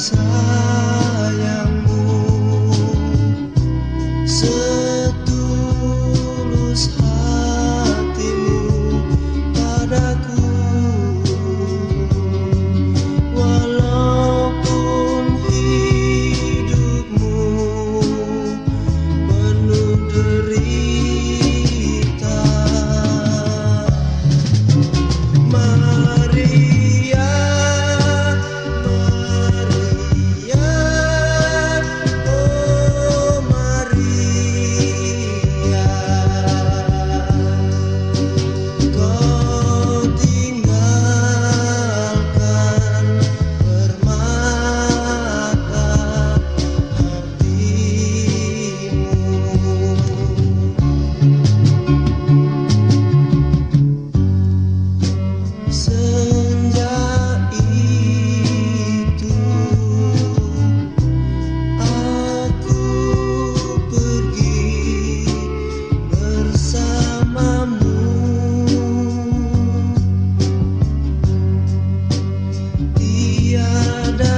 side.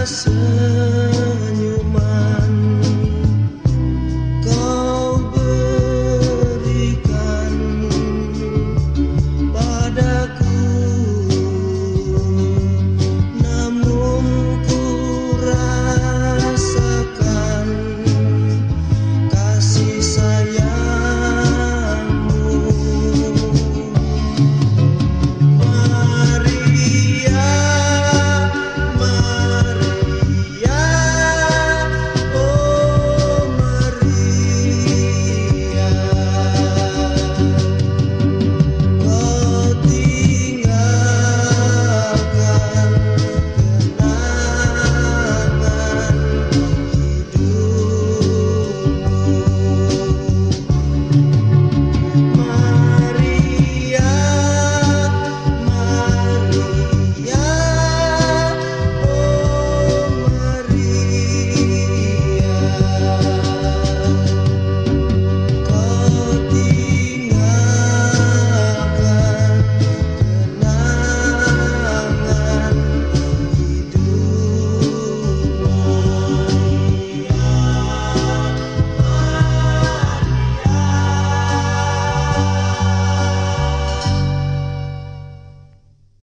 myself.